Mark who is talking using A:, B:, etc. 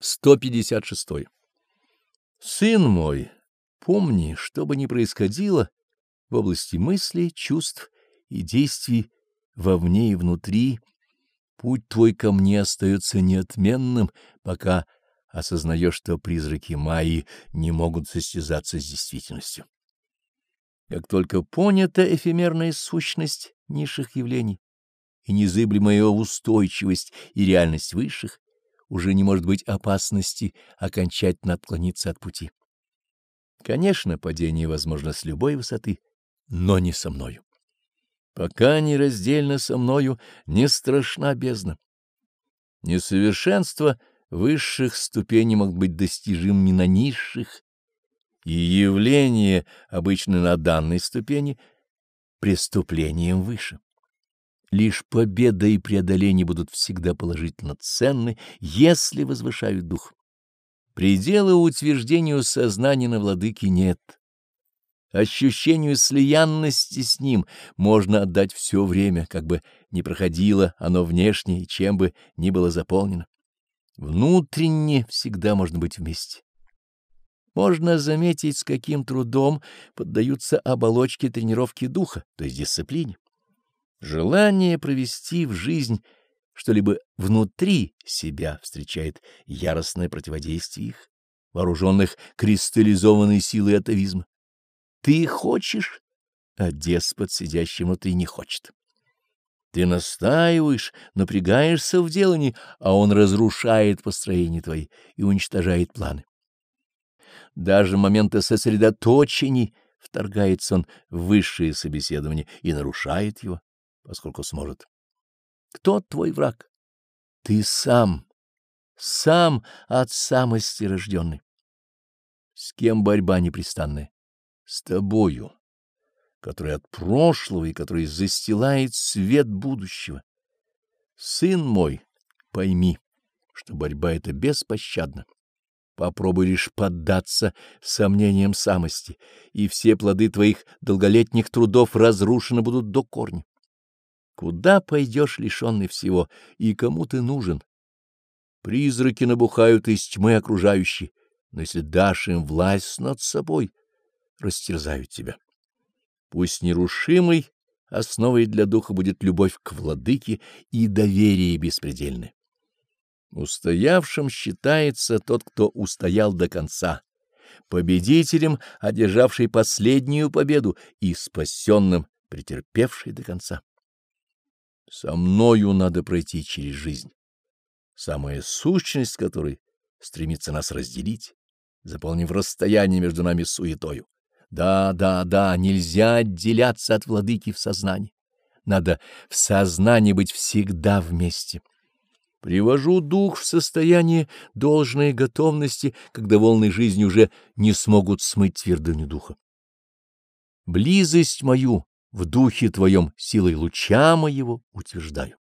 A: 156. Сын мой, помни, что бы ни происходило в области мыслей, чувств и действий вовне и внутри, путь твой ко мне остается неотменным, пока осознаешь, что призраки Майи не могут состязаться с действительностью. Как только понята эфемерная сущность низших явлений и незыблемая устойчивость и реальность высших, уже не может быть опасности окончательно отклониться от пути. Конечно, падение возможно с любой высоты, но не со мною. Пока нераздельно со мною не страшна бездна. Несовершенство высших ступеней могут быть достижимыми на низших, и явление, обычно на данной ступени, преступлением выше. Лишь победа и преодоление будут всегда положительно ценны, если возвышают дух. Предела утверждению сознания на владыке нет. Ощущению слиянности с ним можно отдать все время, как бы ни проходило оно внешне и чем бы ни было заполнено. Внутренне всегда можно быть вместе. Можно заметить, с каким трудом поддаются оболочки тренировки духа, то есть дисциплине. Желание провести в жизнь что-либо внутри себя встречает яростное противодействие их, вооруженных кристаллизованной силой атовизма. Ты хочешь, а деспот, сидящий внутри, не хочет. Ты настаиваешь, напрягаешься в делании, а он разрушает построение твои и уничтожает планы. Даже в моменты сосредоточений вторгается он в высшее собеседование и нарушает его поскольку сможет. Кто твой враг? Ты сам, сам от самости рожденный. С кем борьба непрестанная? С тобою, который от прошлого и который застилает свет будущего. Сын мой, пойми, что борьба эта беспощадна. Попробуй лишь поддаться сомнениям самости, и все плоды твоих долголетних трудов разрушены будут до корня. Куда пойдешь, лишенный всего, и кому ты нужен? Призраки набухают из тьмы окружающей, но если дашь им власть над собой, растерзают тебя. Пусть нерушимой основой для духа будет любовь к владыке и доверие беспредельное. Устоявшим считается тот, кто устоял до конца, победителем, одержавший последнюю победу, и спасенным, претерпевший до конца. Со мною надо пройти через жизнь, самая сущность которой стремится нас разделить, заполнив расстояние между нами суетою. Да, да, да, нельзя отделяться от владыки в сознании. Надо в сознании быть всегда вместе. Привожу дух в состояние должной готовности, когда волны жизни уже не смогут смыть твердыню духа. Близость мою в духе твоем силой луча моего утверждаю.